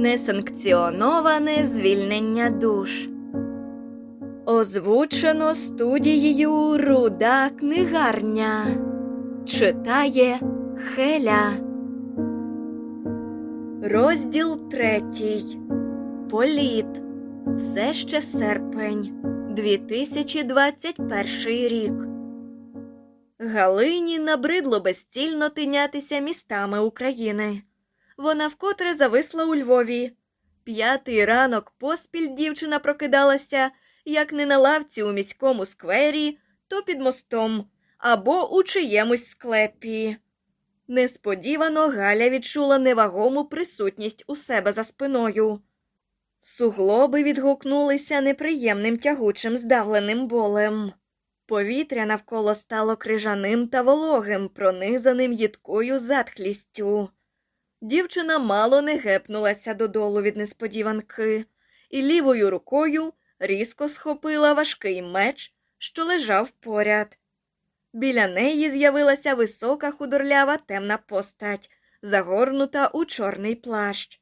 Несанкціоноване звільнення душ. Озвучено студією Руда книгарня. Читає Хеля. Розділ третій. Політ. Все ще серпень. 2021 рік. Галині набридло безцільно тинятися містами України. Вона вкотре зависла у Львові. П'ятий ранок поспіль дівчина прокидалася як не на лавці у міському сквері, то під мостом або у чиємусь склепі. Несподівано Галя відчула невагому присутність у себе за спиною. Суглоби відгукнулися неприємним тягучим здавленим болем. Повітря навколо стало крижаним та вологим, пронизаним їдкою затхлістю. Дівчина мало не гепнулася додолу від несподіванки, і лівою рукою різко схопила важкий меч, що лежав поряд. Біля неї з'явилася висока худорлява темна постать, загорнута у чорний плащ.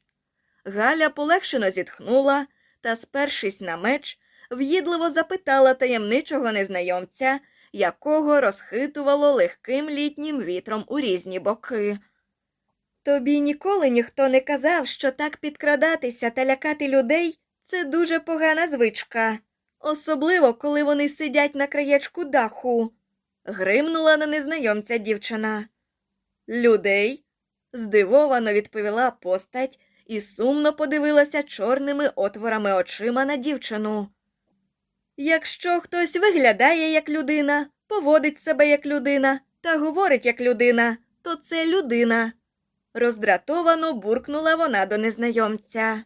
Галя полегшено зітхнула та, спершись на меч, в'їдливо запитала таємничого незнайомця, якого розхитувало легким літнім вітром у різні боки. Тобі ніколи ніхто не казав, що так підкрадатися та лякати людей це дуже погана звичка, особливо коли вони сидять на краєчку даху. Гримнула на незнайомця дівчина. Людей? здивовано відповіла постать і сумно подивилася чорними отворами очима на дівчину. Якщо хтось виглядає як людина, поводить себе як людина та говорить як людина, то це людина. Роздратовано буркнула вона до незнайомця.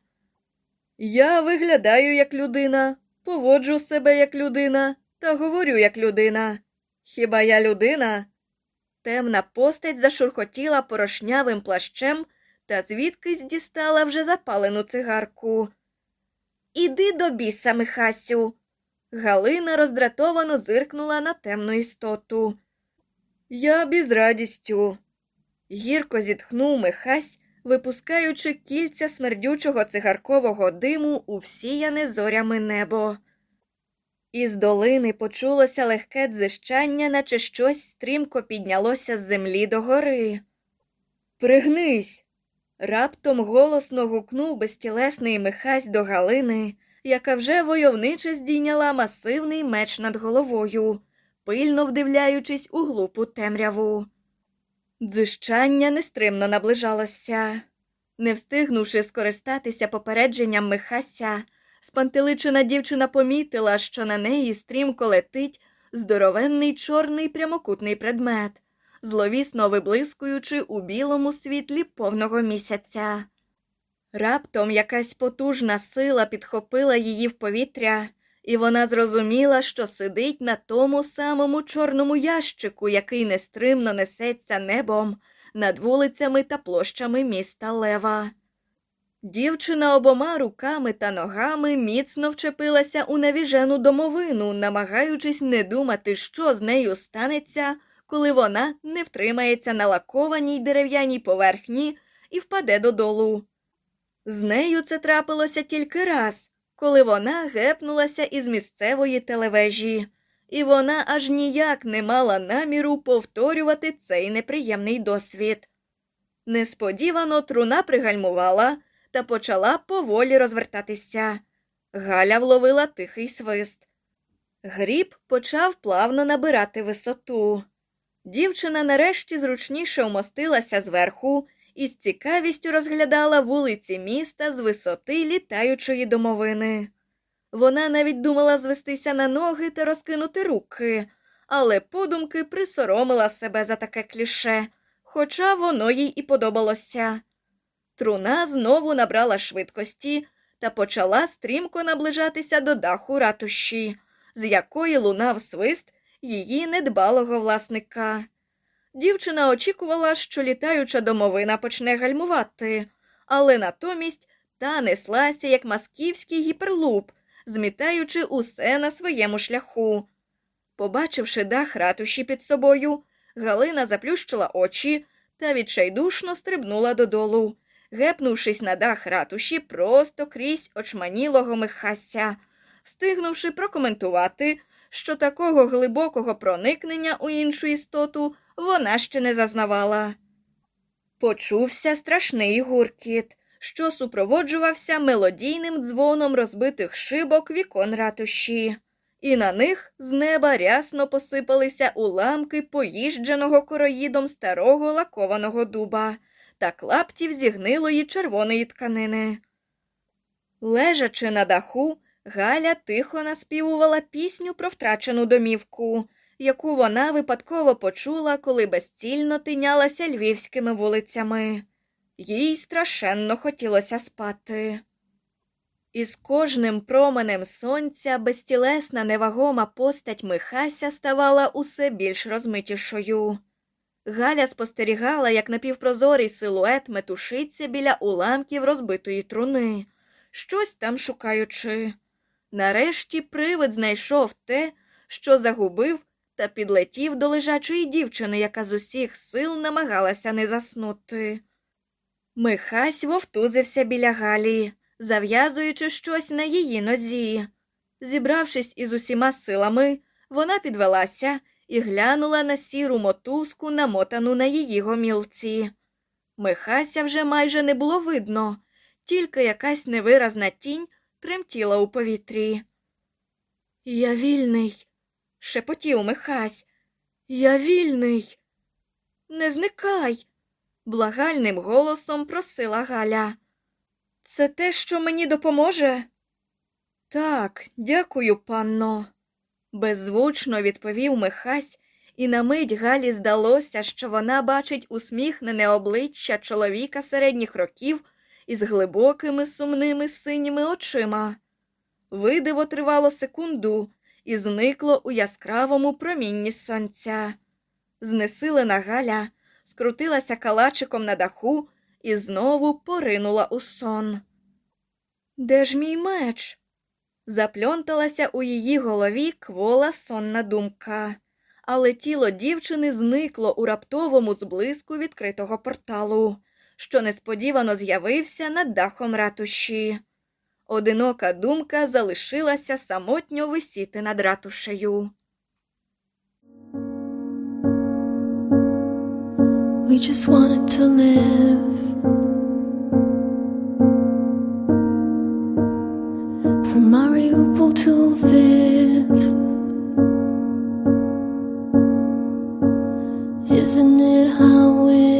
Я виглядаю як людина, поводжу себе як людина та говорю як людина. Хіба я людина? Темна постать зашурхотіла порошнявим плащем та звідкись дістала вже запалену цигарку. Іди до біса, Михасю. Галина роздратовано зиркнула на темну істоту. Я без радістю. Гірко зітхнув Михась, випускаючи кільця смердючого цигаркового диму у всіяне зорями небо. Із долини почулося легке дзищання, наче щось стрімко піднялося з землі до гори. Пригнись. Раптом голосно гукнув безтілесний Михась до Галини, яка вже войовниче здійняла масивний меч над головою, пильно вдивляючись у глупу темряву. Дзищання нестримно наближалося. Не встигнувши скористатися попередженням Михася, спантеличена дівчина помітила, що на неї стрімко летить здоровенний чорний прямокутний предмет, зловісно виблискуючи у білому світлі повного місяця. Раптом якась потужна сила підхопила її в повітря, і вона зрозуміла, що сидить на тому самому чорному ящику, який нестримно несеться небом над вулицями та площами міста Лева. Дівчина обома руками та ногами міцно вчепилася у навіжену домовину, намагаючись не думати, що з нею станеться, коли вона не втримається на лакованій дерев'яній поверхні і впаде додолу. З нею це трапилося тільки раз, коли вона гепнулася із місцевої телевежі, і вона аж ніяк не мала наміру повторювати цей неприємний досвід. Несподівано труна пригальмувала та почала поволі розвертатися. Галя вловила тихий свист. Гріб почав плавно набирати висоту. Дівчина нарешті зручніше вмостилася зверху і з цікавістю розглядала вулиці міста з висоти літаючої домовини. Вона навіть думала звестися на ноги та розкинути руки, але подумки присоромила себе за таке кліше, хоча воно їй і подобалося. Труна знову набрала швидкості та почала стрімко наближатися до даху ратуші, з якої лунав свист її недбалого власника. Дівчина очікувала, що літаюча домовина почне гальмувати, але натомість та неслася, як масківський гіперлуп, змітаючи усе на своєму шляху. Побачивши дах ратуші під собою, Галина заплющила очі та відчайдушно стрибнула додолу, гепнувшись на дах ратуші просто крізь очманілого Михася, встигнувши прокоментувати, що такого глибокого проникнення у іншу істоту вона ще не зазнавала. Почувся страшний гуркіт, що супроводжувався мелодійним дзвоном розбитих шибок вікон ратуші, і на них з неба рясно посипалися уламки поїждженого короїдом старого лакованого дуба та клаптів зігнилої червоної тканини. Лежачи на даху, Галя тихо наспівувала пісню про втрачену домівку, яку вона випадково почула, коли безцільно тинялася львівськими вулицями. Їй страшенно хотілося спати. І з кожним променем сонця безтілесна невагома постать Михася ставала усе більш розмитішою. Галя спостерігала, як напівпрозорий силует метушиться біля уламків розбитої труни, щось там шукаючи. Нарешті привид знайшов те, що загубив, та підлетів до лежачої дівчини, яка з усіх сил намагалася не заснути. Михась вовтузився біля Галі, зав'язуючи щось на її нозі. Зібравшись із усіма силами, вона підвелася і глянула на сіру мотузку, намотану на її гомілці. Михася вже майже не було видно, тільки якась невиразна тінь тремтіла у повітрі. Я вільний, шепотів Михась. Я вільний. Не зникай, благальним голосом просила Галя. Це те, що мені допоможе? Так, дякую, панно, беззвучно відповів Михась, і на мить Галі здалося, що вона бачить усміхнене обличчя чоловіка середніх років із глибокими сумними синіми очима. Видиво тривало секунду і зникло у яскравому промінні сонця. Знесилена Галя скрутилася калачиком на даху і знову поринула у сон. Де ж мій меч? Запльонталася у її голові квола сонна думка, але тіло дівчини зникло у раптовому зблиску відкритого порталу, що несподівано з'явився над дахом ратуші. Одинока думка залишилася самотньо висіти над ратушею. We just wanted to live. From Mariupol to Lviv. Isn't it how it